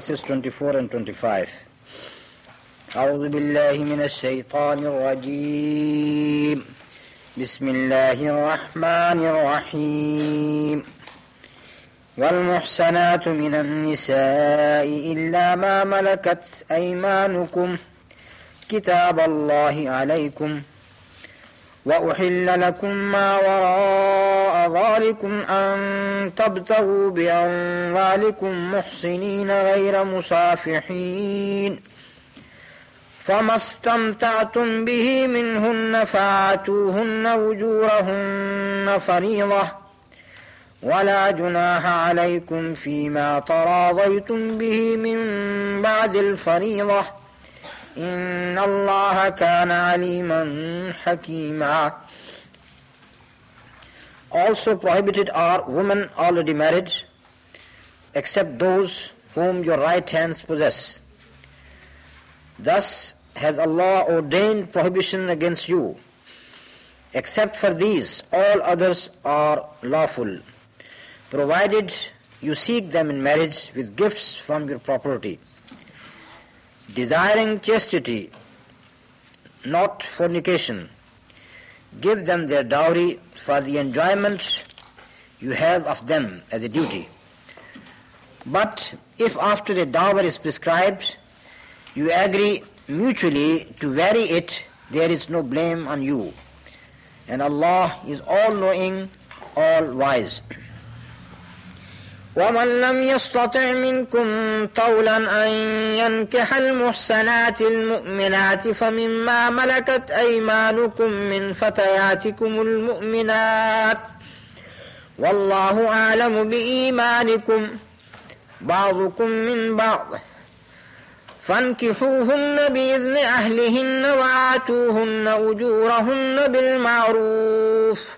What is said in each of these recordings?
Verses 24 and 25. أعوذ بالله من الشيطان الرجيم. بسم الله الرحمن الرحيم. والمحسنات من النساء إلا ما ملكت أيمانكم. كتاب الله عليكم. وأحل لكم ما وراء ذلكم أن تبتغوا بأموالكم محسنين غير مسافحين فما استمتعتم به منهن فآتوهن أجورهن فريضة ولا جناح عليكم فيما تراضيتم به من بعد الفريضة إن الله كان عليما حكيما Also prohibited are women already married, except those whom your right hands possess. Thus has Allah ordained prohibition against you. Except for these, all others are lawful, provided you seek them in marriage with gifts from your property desiring chastity, not fornication. Give them their dowry for the enjoyment you have of them as a duty. But if after the dowry is prescribed, you agree mutually to vary it, there is no blame on you. And Allah is all knowing, all wise. ومن لم يستطع منكم طولا أن ينكح المحسنات المؤمنات فمما ملكت أيمانكم من فتياتكم المؤمنات. والله أعلم بإيمانكم بعضكم من بعض. فانكحوهن بإذن أهلهن وآتوهن أجورهن بالمعروف.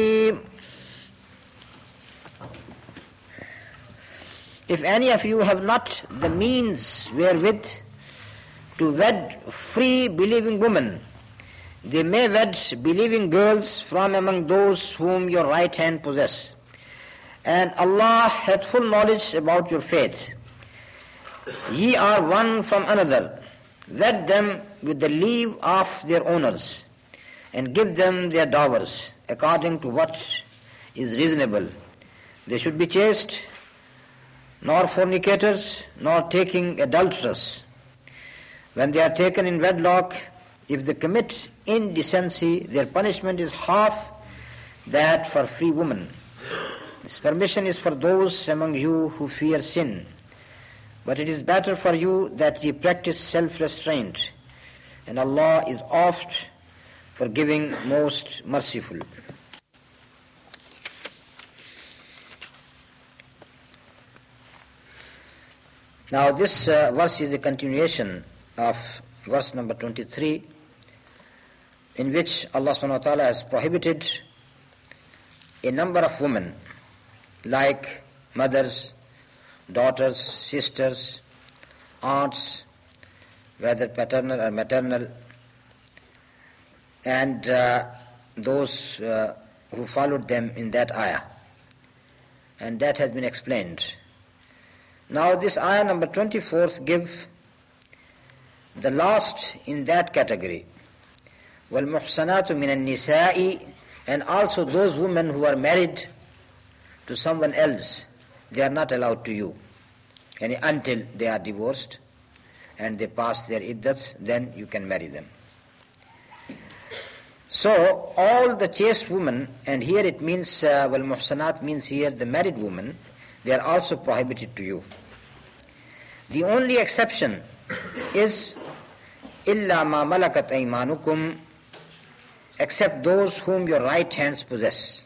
If any of you have not the means wherewith to wed free believing women, they may wed believing girls from among those whom your right hand possess. And Allah hath full knowledge about your faith. Ye are one from another. Wed them with the leave of their owners, and give them their dowers according to what is reasonable. They should be chaste nor fornicators, nor taking adulterers. When they are taken in wedlock, if they commit indecency, their punishment is half that for free women. This permission is for those among you who fear sin. But it is better for you that ye practice self-restraint. And Allah is oft forgiving, most merciful. Now, this uh, verse is a continuation of verse number 23, in which Allah subhanahu wa ta'ala has prohibited a number of women, like mothers, daughters, sisters, aunts, whether paternal or maternal, and uh, those uh, who followed them in that ayah. And that has been explained. Now this ayah number 24th give the last in that category. وَالْمُحْصَنَاتُ مِنَ النِّسَاءِ And also those women who are married to someone else, they are not allowed to you. And until they are divorced and they pass their iddats, then you can marry them. So all the chaste women, and here it means, uh, well, muhsanat means here the married women, they are also prohibited to you. The only exception is illa ma malakat aymanukum except those whom your right hands possess.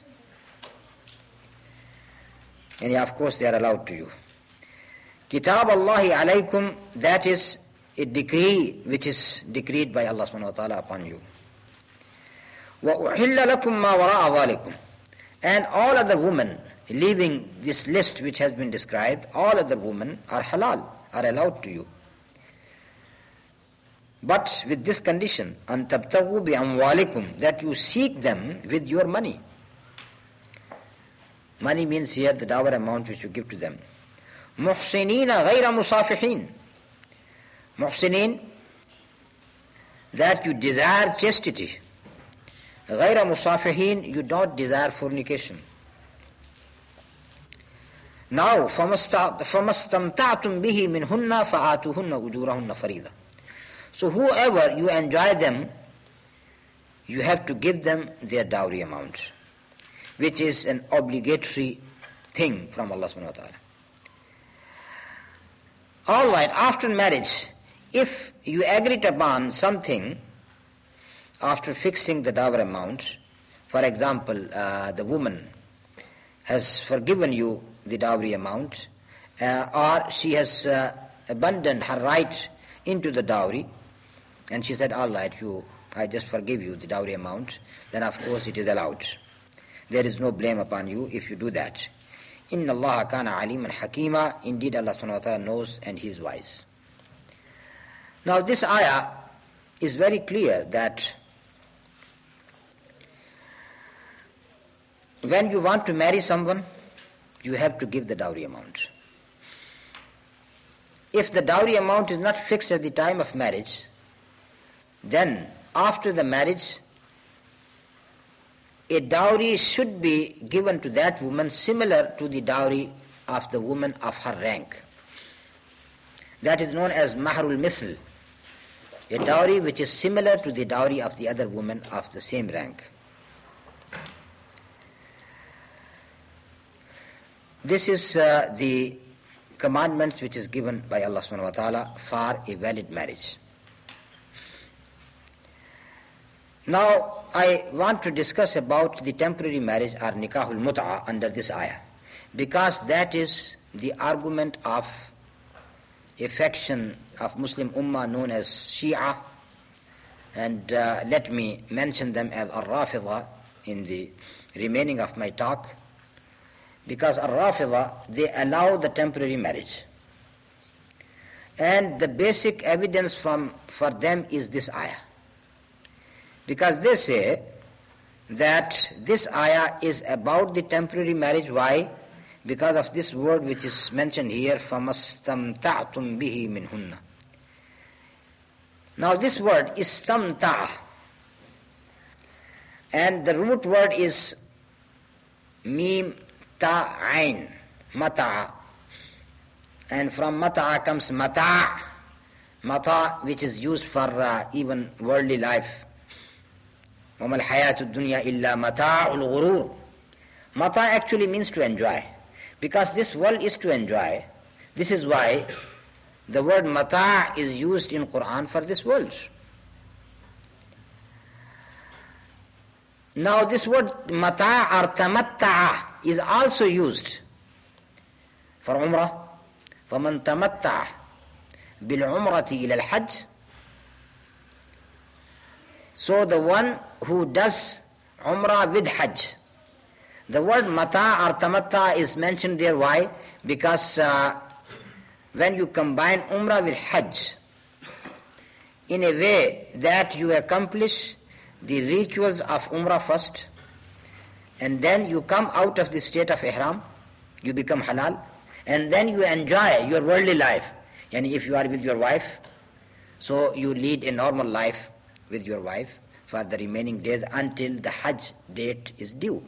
And of course they are allowed to you. Kitab Allahi alaykum, that is a decree which is decreed by Allah subhanahu wa ta'ala upon you. وَأُحِلَّ لَكُمْ مَا وَرَاءَ ذَلِكُمْ And all other women, leaving this list which has been described, all other women are halal, are allowed to you. But with this condition, أَن تَبْتَغُوا بِأَمْوَالِكُمْ That you seek them with your money. Money means here the dower amount which you give to them. مُحْسِنِينَ غَيْرَ مُصَافِحِينَ Muhsinin, that you desire chastity. غَيْرَ مُصَافِحِينَ You don't desire fornication. Now, فَمَسْتَمْتَعْتُمْ بِهِ مِنْهُنَّ فَآتُوهُنَّ أُجُورَهُنَّ فَرِيدًا So whoever you enjoy them, you have to give them their dowry amount, which is an obligatory thing from Allah subhanahu wa ta'ala. All right, after marriage, if you agreed upon something after fixing the dower amount, for example, uh, the woman has forgiven you the dowry amount, uh, or she has uh, abandoned her right into the dowry, and she said, All right, you, I just forgive you the dowry amount, then of course it is allowed. There is no blame upon you if you do that. Inna Allah kana aliman hakima. Indeed, Allah subhanahu wa ta'ala knows and He is wise. Now, this ayah is very clear that when you want to marry someone, you have to give the dowry amount. If the dowry amount is not fixed at the time of marriage, then after the marriage, a dowry should be given to that woman similar to the dowry of the woman of her rank. That is known as mahrul mithl, a dowry which is similar to the dowry of the other woman of the same rank. This is uh, the commandments which is given by Allah subhanahu wa ta'ala for a valid marriage. Now, I want to discuss about the temporary marriage or nikahul mut'a under this ayah, because that is the argument of a faction of Muslim Ummah known as Shia, and uh, let me mention them as Ar-Rafida in the remaining of my talk, because Ar-Rafida, they allow the temporary marriage. And the basic evidence from, for them is this ayah. Because they say that this ayah is about the temporary marriage. Why? Because of this word which is mentioned here, فَمَسْتَمْتَعْتُمْ بِهِ مِنْهُنَّ Now this word is stamta, and the root word is mim ta ain, mata. And from mata comes mata, mata which is used for uh, even worldly life. وَمَا الْحَيَاةُ الدُّنْيَا إِلَّا مَتَاعُ الْغُرُورِ Mata actually means to enjoy. Because this world is to enjoy. This is why the word mata is used in Quran for this world. Now this word mata or tamatta'a is also used for umrah. فَمَنْ تَمَتَّعَ بِالْعُمْرَةِ إِلَى الْحَجِّ So the one who does Umrah with Hajj. The word mata or tamatta is mentioned there. Why? Because uh, when you combine Umrah with Hajj in a way that you accomplish the rituals of Umrah first, and then you come out of the state of Ihram, you become halal, and then you enjoy your worldly life. And if you are with your wife, so you lead a normal life with your wife for the remaining days until the Hajj date is due.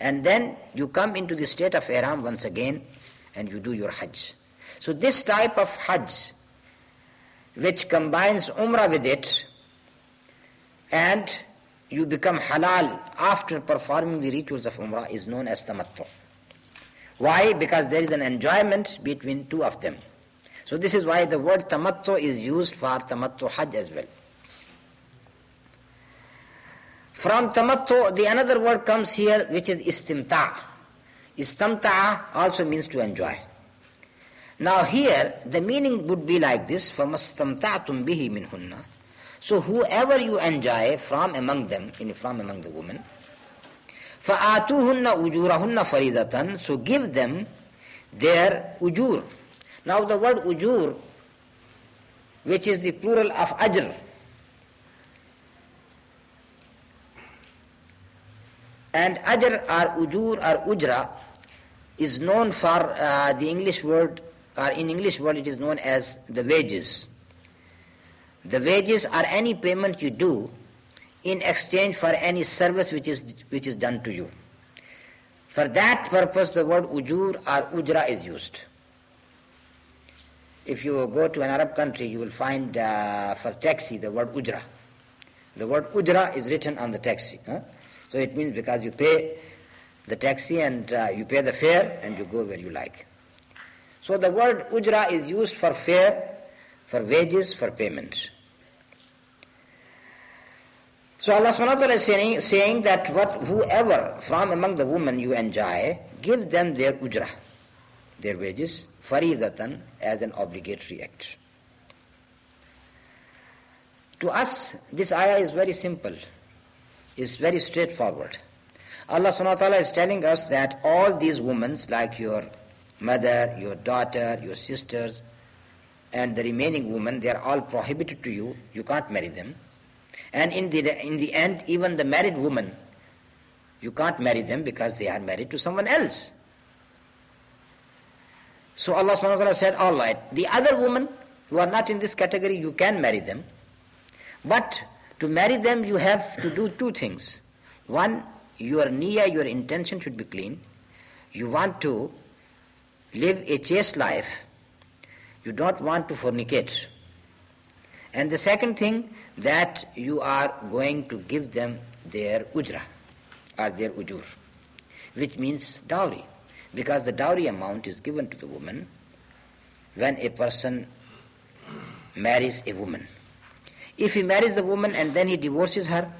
And then you come into the state of Ihram once again and you do your Hajj. So this type of Hajj, which combines Umrah with it, and you become halal after performing the rituals of Umrah is known as tamattu. Why? Because there is an enjoyment between two of them. So this is why the word tamattu is used for tamattu Hajj as well. From tamattu, the another word comes here which is istimta. Istamta also means to enjoy. Now here, the meaning would be like this, فَمَسْتَمْتَعْتُمْ بِهِ مِنْهُنَّ So whoever you enjoy from among them, in, from among the women, فَآتُوهُنَّ أُجُورَهُنَّ فَرِيدَةً So give them their ujur. Now the word ujur, which is the plural of ajr, and ajr or ujur or ujra is known for uh, the English word or in English word it is known as the wages. The wages are any payment you do in exchange for any service which is, which is done to you. For that purpose the word ujur or ujra is used. If you go to an Arab country you will find uh, for taxi the word ujra. The word ujra is written on the taxi. Huh? So it means because you pay the taxi and uh, you pay the fare and you go where you like. So the word ujra is used for fare, for wages, for payment. So Allah subhanahu is saying, saying that what whoever from among the women you enjoy, give them their ujra, their wages, faridatan as an obligatory act. To us, this ayah is very simple, is very straightforward. Allah subhanahu is telling us that all these women, like your mother, your daughter, your sisters, and the remaining women, they are all prohibited to you. You can't marry them. And in the, in the end, even the married woman, you can't marry them because they are married to someone else. So Allah subhanahu wa ta'ala said, all right, the other women who are not in this category, you can marry them. But to marry them, you have to do two things. One, your niyyah, your intention should be clean. You want to live a chaste life. You don't want to fornicate. And the second thing, that you are going to give them their ujra or their ujur, which means dowry. Because the dowry amount is given to the woman when a person marries a woman. If he marries the woman and then he divorces her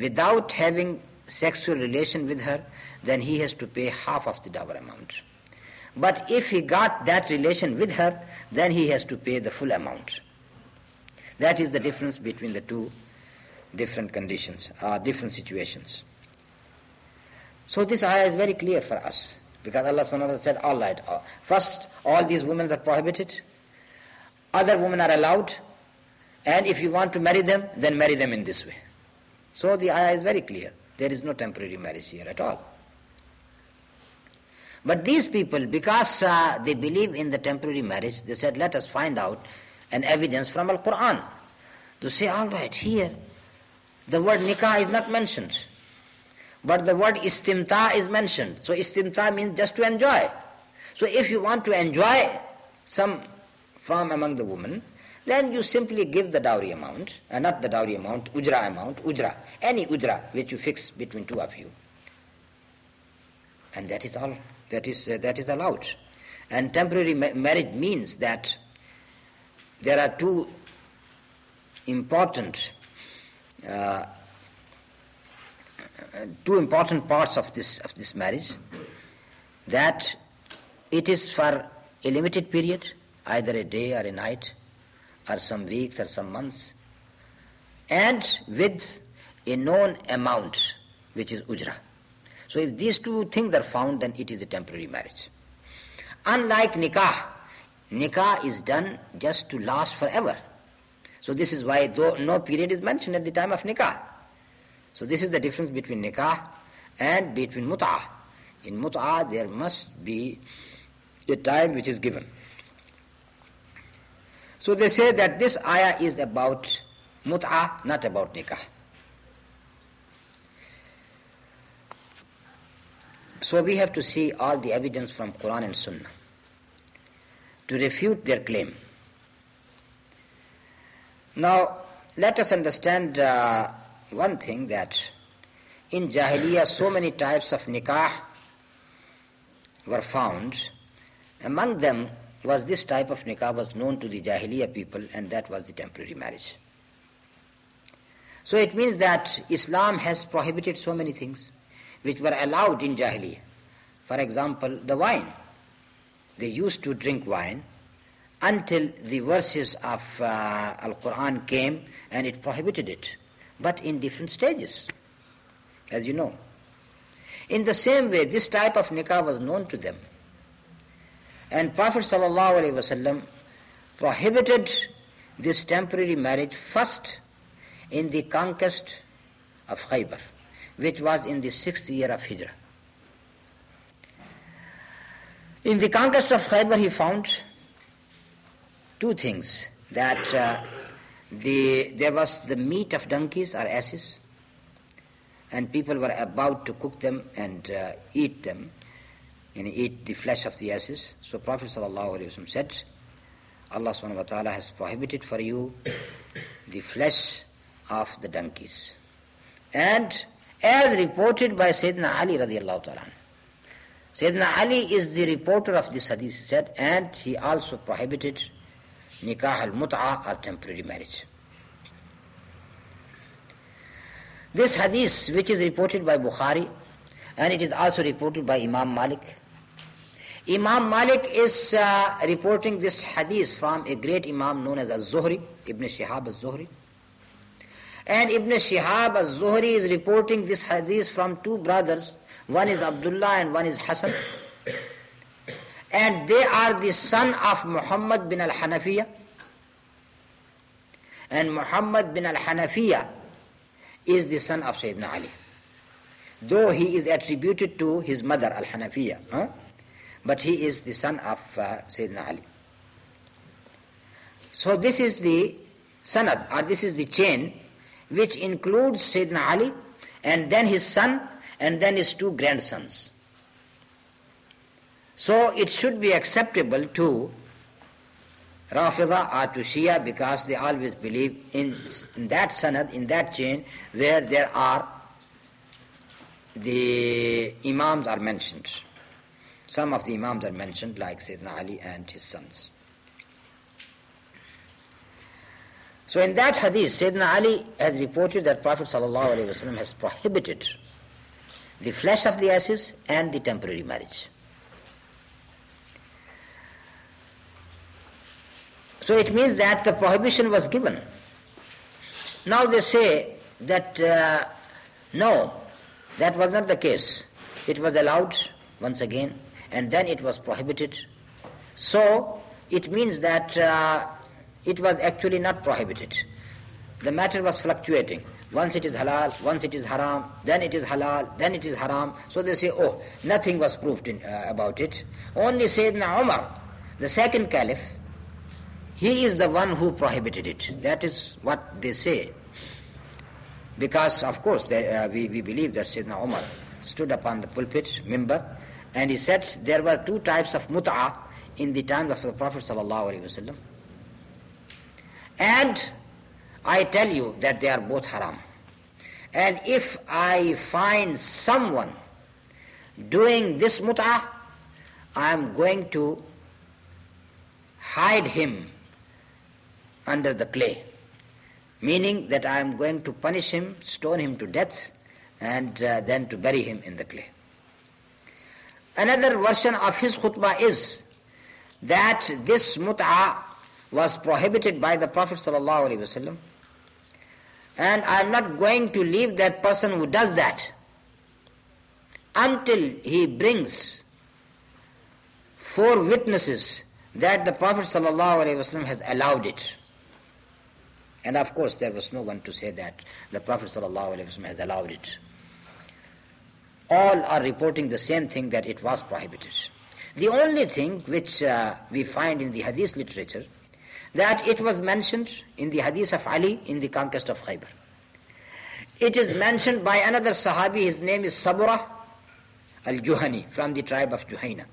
without having sexual relation with her, then he has to pay half of the dowry amount. But if he got that relation with her, then he has to pay the full amount. That is the difference between the two different conditions, uh, different situations. So this ayah is very clear for us because Allah subhanahu said, all right, uh, first all these women are prohibited, other women are allowed, and if you want to marry them, then marry them in this way. So the ayah is very clear. There is no temporary marriage here at all. But these people, because uh, they believe in the temporary marriage, they said, let us find out an evidence from Al Quran. To say, all right, here the word nikah is not mentioned, but the word istimta is mentioned. So istimta means just to enjoy. So if you want to enjoy some from among the women, then you simply give the dowry amount, uh, not the dowry amount, ujra amount, ujra, any ujra which you fix between two of you. And that is all, that is, uh, that is allowed. And temporary ma- marriage means that there are two important uh, two important parts of this of this marriage. That it is for a limited period either a day or a night or some weeks or some months and with a known amount which is ujra. So if these two things are found then it is a temporary marriage. Unlike nikah Nikah is done just to last forever. So this is why though no period is mentioned at the time of nikah. So this is the difference between nikah and between mut'ah. In mut'ah there must be a time which is given. So they say that this ayah is about mut'ah, not about nikah. So we have to see all the evidence from Quran and Sunnah to refute their claim. Now, let us understand uh, one thing that in Jahiliyyah so many types of nikah were found. Among them was this type of nikah was known to the Jahiliyyah people and that was the temporary marriage. So it means that Islam has prohibited so many things which were allowed in Jahiliyyah. For example, the wine. They used to drink wine until the verses of uh, Al-Quran came and it prohibited it, but in different stages, as you know. In the same way, this type of nikah was known to them. And Prophet ﷺ prohibited this temporary marriage first in the conquest of Khaybar, which was in the sixth year of Hijrah. In the conquest of Khaybar, he found two things that uh, the, there was the meat of donkeys or asses, and people were about to cook them and uh, eat them, and eat the flesh of the asses. So Prophet ﷺ said, Allah subhanahu wa ta'ala has prohibited for you the flesh of the donkeys. And as reported by Sayyidina Ali radiallahu ta'ala. Sayyidina Ali is the reporter of this hadith, said, and he also prohibited nikah al-mut'a or temporary marriage. This hadith, which is reported by Bukhari, and it is also reported by Imam Malik. Imam Malik is uh, reporting this hadith from a great Imam known as Az-Zuhri, Ibn Shihab Az-Zuhri. And Ibn Shihab Az-Zuhri is reporting this hadith from two brothers. One is Abdullah and one is Hassan. And they are the son of Muhammad bin al-Hanafiya. And Muhammad bin al-Hanafiya is the son of Sayyidina Ali. Though he is attributed to his mother al-Hanafiya. But he is the son of uh, Sayyidina Ali. So this is the sanad, or this is the chain, which includes Sayyidina Ali, and then his son, and then his two grandsons. So it should be acceptable to Rafida or to Shia because they always believe in, in that sanad, in that chain, where there are the Imams are mentioned. Some of the Imams are mentioned, like Sayyidina Ali and his sons. So in that hadith, Sayyidina Ali has reported that Prophet ﷺ has prohibited the flesh of the asses and the temporary marriage. So it means that the prohibition was given. Now they say that uh, no, that was not the case. It was allowed once again, and then it was prohibited. So it means that uh, it was actually not prohibited. The matter was fluctuating. Once it is halal, once it is haram, then it is halal, then it is haram. So they say, oh, nothing was proved in, uh, about it. Only Sayyidina Umar, the second caliph, he is the one who prohibited it. That is what they say. Because, of course, they, uh, we, we believe that Sayyidina Umar stood upon the pulpit, mimbar, and he said there were two types of mut'ah in the time of the Prophet ﷺ. And I tell you that they are both haram. And if I find someone doing this mut'ah, I am going to hide him under the clay, meaning that I am going to punish him, stone him to death, and uh, then to bury him in the clay. Another version of his khutbah is that this mut'ah was prohibited by the Prophet ﷺ, and I am not going to leave that person who does that until he brings four witnesses that the Prophet ﷺ has allowed it. And of course, there was no one to say that the Prophet ﷺ has allowed it. All are reporting the same thing that it was prohibited. The only thing which uh, we find in the hadith literature that it was mentioned in the hadith of Ali in the conquest of Khaybar. It is mentioned by another Sahabi, his name is Sabura al-Juhani from the tribe of Juhaina.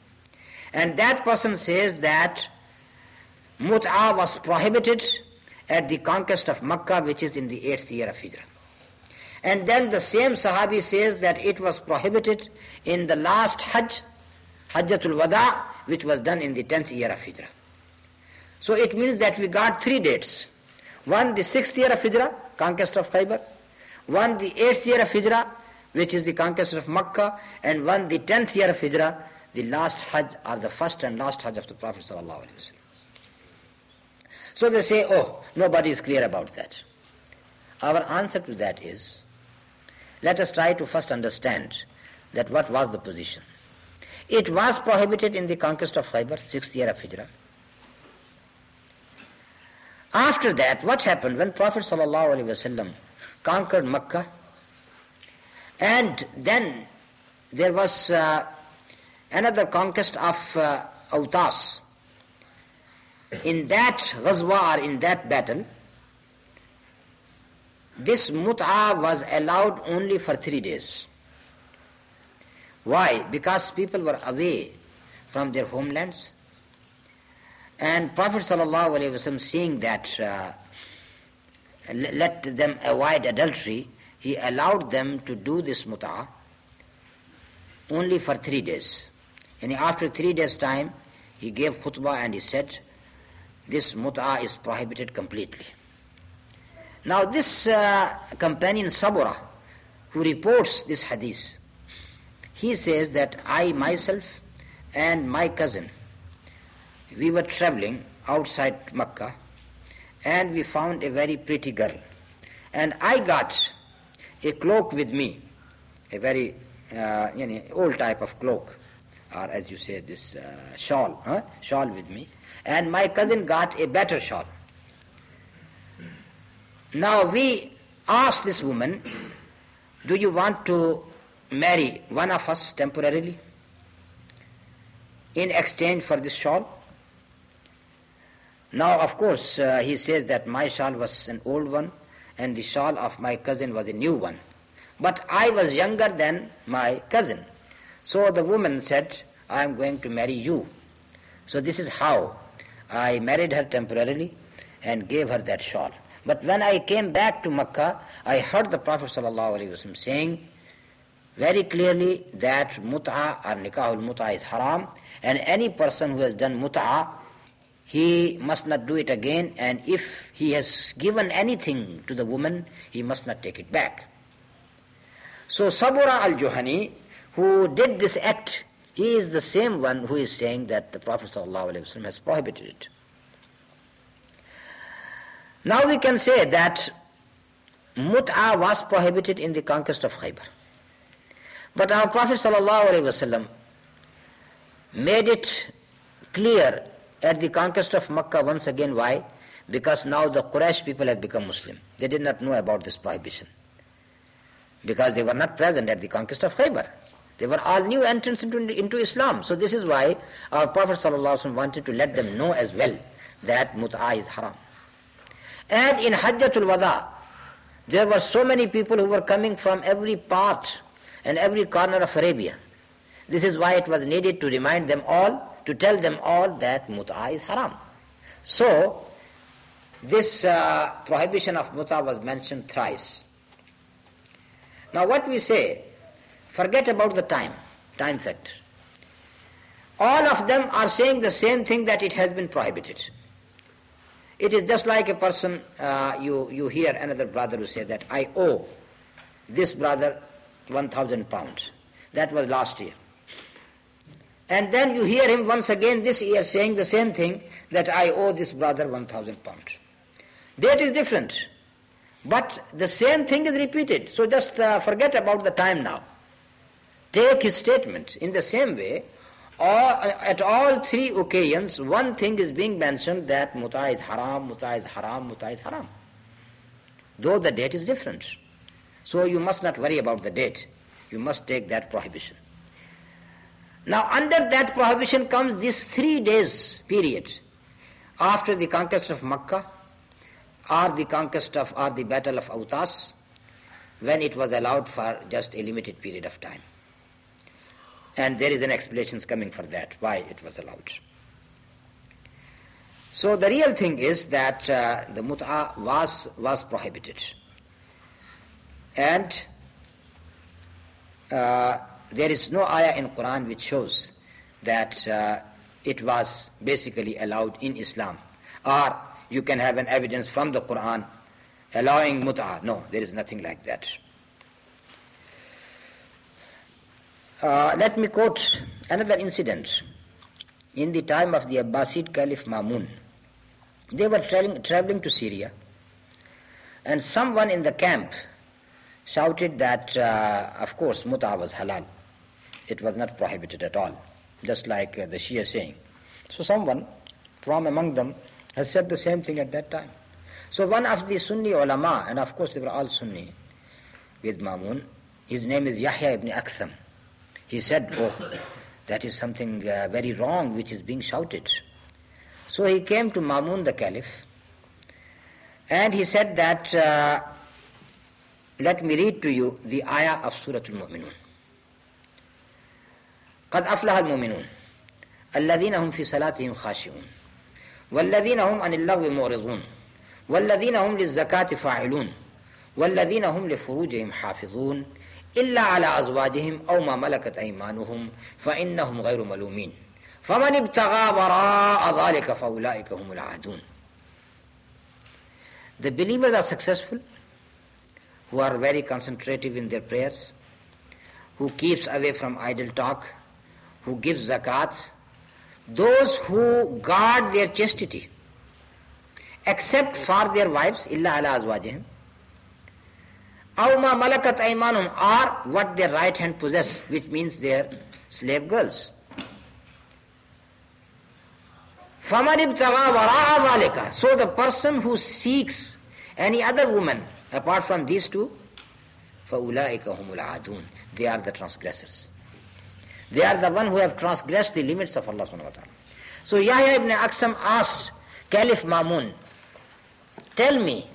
And that person says that mut'ah was prohibited at the conquest of Makkah, which is in the eighth year of Hijrah. And then the same Sahabi says that it was prohibited in the last Hajj, Hajjatul Wada, which was done in the tenth year of Hijrah. So it means that we got three dates. One, the sixth year of Hijrah, conquest of Khaybar. One, the eighth year of Hijrah, which is the conquest of Makkah. And one, the tenth year of Hijrah, the last Hajj or the first and last Hajj of the Prophet. So they say, oh, nobody is clear about that. Our answer to that is, let us try to first understand that what was the position. It was prohibited in the conquest of Khaybar, sixth year of Hijrah. After that, what happened when Prophet ﷺ conquered Mecca? And then there was uh, another conquest of uh, Autas. In that ghazwa or in that battle, this mut'a was allowed only for three days. Why? Because people were away from their homelands. And Prophet ﷺ seeing that uh, let them avoid adultery, he allowed them to do this mut'a only for three days. And after three days' time, he gave khutbah and he said, this mut'a is prohibited completely. Now this uh, companion Sabura, who reports this hadith, he says that I myself and my cousin, we were traveling outside Mecca and we found a very pretty girl. And I got a cloak with me, a very uh, you know, old type of cloak, or as you say, this uh, shawl, huh? shawl with me. And my cousin got a better shawl. Now we asked this woman, do you want to marry one of us temporarily in exchange for this shawl. Now, of course, uh, he says that my shawl was an old one and the shawl of my cousin was a new one. But I was younger than my cousin. So the woman said, I am going to marry you. So this is how I married her temporarily and gave her that shawl. But when I came back to Makkah, I heard the Prophet ﷺ saying, very clearly that mut'a or nikahul mut'a is haram and any person who has done mut'a he must not do it again and if he has given anything to the woman he must not take it back. So Sabura al-Juhani who did this act he is the same one who is saying that the Prophet ﷺ has prohibited it. Now we can say that mut'a was prohibited in the conquest of Khaybar. But our Prophet ﷺ made it clear at the conquest of Makkah once again. Why? Because now the Quraysh people have become Muslim. They did not know about this prohibition. Because they were not present at the conquest of Khaybar. They were all new entrants into, into Islam. So this is why our Prophet ﷺ wanted to let them know as well that mut'a is haram. And in Hajjatul Wada, there were so many people who were coming from every part and every corner of Arabia. This is why it was needed to remind them all, to tell them all that mut'a is haram. So, this uh, prohibition of mut'a was mentioned thrice. Now what we say, forget about the time, time factor. All of them are saying the same thing that it has been prohibited. It is just like a person, uh, you, you hear another brother who say that I owe this brother 1,000 pounds. That was last year. And then you hear him once again this year saying the same thing that I owe this brother 1,000 pounds. Date is different. But the same thing is repeated. So just uh, forget about the time now. Take his statement. In the same way, all, at all three occasions, one thing is being mentioned that muta is haram, muta is haram, muta is haram. Though the date is different. So you must not worry about the date. You must take that prohibition. Now under that prohibition comes this three days period after the conquest of Makkah or the conquest of or the battle of Autas when it was allowed for just a limited period of time. And there is an explanation coming for that, why it was allowed. So the real thing is that uh, the mut'a was, was prohibited. And uh, there is no ayah in Quran which shows that uh, it was basically allowed in Islam. Or you can have an evidence from the Quran allowing mut'ah. No, there is nothing like that. Uh, let me quote another incident. In the time of the Abbasid Caliph Mamun, they were traveling, traveling to Syria, and someone in the camp shouted that, uh, of course, muta was halal. It was not prohibited at all, just like uh, the Shia saying. So someone from among them has said the same thing at that time. So one of the Sunni ulama, and of course they were all Sunni with Mamun, his name is Yahya ibn Aktham. He said, oh, that is something uh, very wrong which is being shouted. So he came to Mamun the Caliph and he said that, uh, let me read to you the ayah of Surah Al-Mu'minun. قد أفلح المؤمنون. الذين هم في صلاتهم خاشعون. والذين هم عن اللغو معرضون. والذين هم للزكاة فاعلون. والذين هم لفروجهم حافظون. إلا على أزواجهم أو ما ملكت أيمانهم فإنهم غير ملومين. فمن ابتغى وراء ذلك فأولئك هم العادون. The believers are successful who are very concentrative in their prayers, who keeps away from idle talk, who gives zakat, those who guard their chastity, except for their wives, illa ala azwajihim, Auma malakat aymanum are what their right hand possess, which means their slave girls. فَمَنِ ابْتَغَى So the person who seeks any other woman apart from these two, فَأُولَٰئِكَ هُمُ الْعَادُونَ They are the transgressors. They are the one who have transgressed the limits of Allah subhanahu wa ta'ala. So Yahya ibn Aksam asked Caliph Mamun, tell me,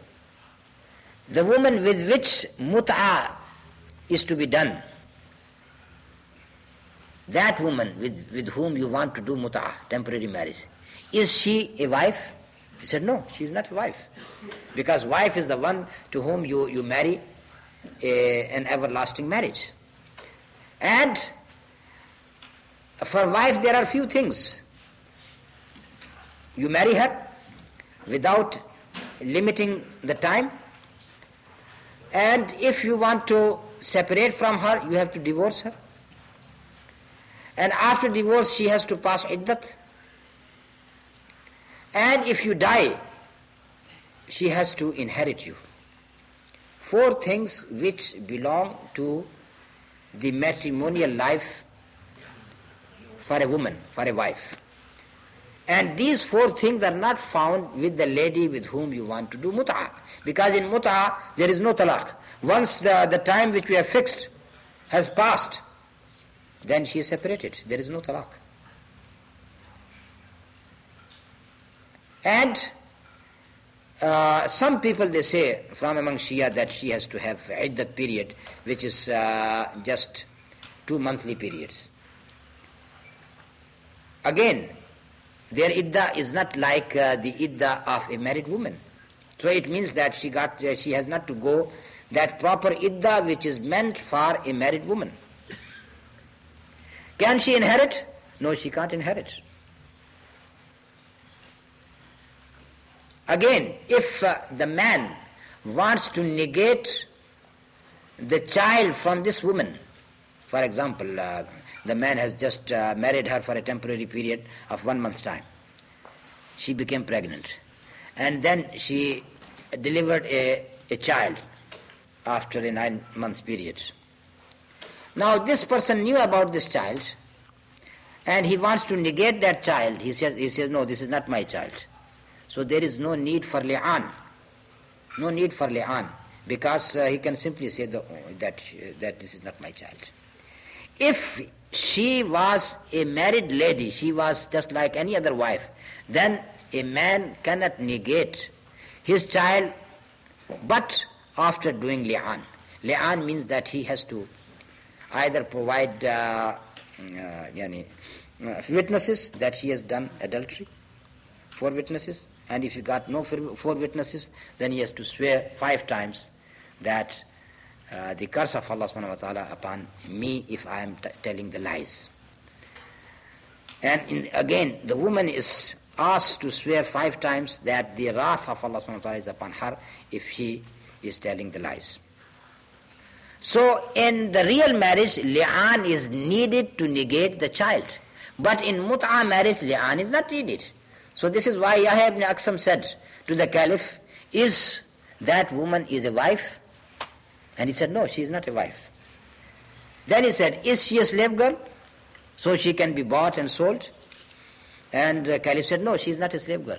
the woman with which mut'a is to be done, that woman with, with whom you want to do mut'a, temporary marriage, is she a wife? He said, no, she is not a wife. Because wife is the one to whom you, you marry a, an everlasting marriage. And for wife there are few things. You marry her without limiting the time and if you want to separate from her, you have to divorce her. And after divorce, she has to pass iddat. And if you die, she has to inherit you. Four things which belong to the matrimonial life for a woman, for a wife. And these four things are not found with the lady with whom you want to do mut'a. Because in mut'a, there is no talaq. Once the, the time which we have fixed has passed, then she is separated. There is no talaq. And uh, some people they say from among Shia that she has to have iddat period, which is uh, just two monthly periods. Again, their idda is not like uh, the idda of a married woman. So it means that she got uh, she has not to go that proper idda which is meant for a married woman. Can she inherit? No, she can't inherit. Again, if uh, the man wants to negate the child from this woman, for example, uh, the man has just uh, married her for a temporary period of one month's time. She became pregnant. And then she delivered a, a child after a nine months period. Now this person knew about this child and he wants to negate that child. He says, he says, no, this is not my child. So there is no need for li'an. No need for li'an because uh, he can simply say the, that, that this is not my child. If she was a married lady, she was just like any other wife, then a man cannot negate his child but after doing li'an. Li'an means that he has to either provide uh, uh, uh, witnesses that he has done adultery, four witnesses, and if he got no four witnesses, then he has to swear five times that uh, the curse of Allah subhanahu wa ta'ala upon me if I am t- telling the lies. And in, again, the woman is asked to swear five times that the wrath of Allah subhanahu wa ta'ala is upon her if she is telling the lies. So in the real marriage, li'an is needed to negate the child. But in mut'a marriage, li'an is not needed. So this is why Yahya ibn Aksam said to the caliph, is that woman is a wife? And he said, no, she is not a wife. Then he said, is she a slave girl? So she can be bought and sold? And the caliph said, no, she is not a slave girl.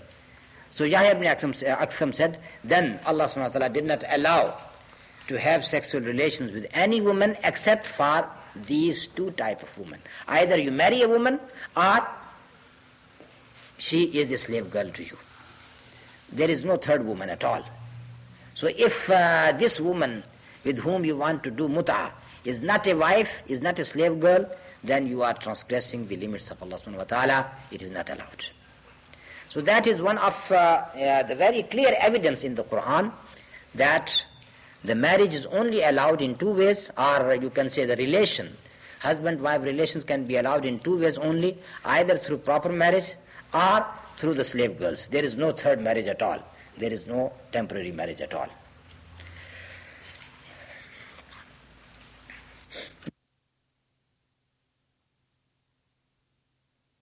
So Yahya ibn Aksam, said, then Allah subhanahu wa ta'ala did not allow to have sexual relations with any woman except for these two type of women. Either you marry a woman or she is a slave girl to you. There is no third woman at all. So if uh, this woman with whom you want to do muta is not a wife, is not a slave girl, then you are transgressing the limits of Allah subhanahu wa ta'ala. It is not allowed. So that is one of uh, uh, the very clear evidence in the Quran that the marriage is only allowed in two ways, or you can say the relation. Husband-wife relations can be allowed in two ways only, either through proper marriage or through the slave girls. There is no third marriage at all. There is no temporary marriage at all.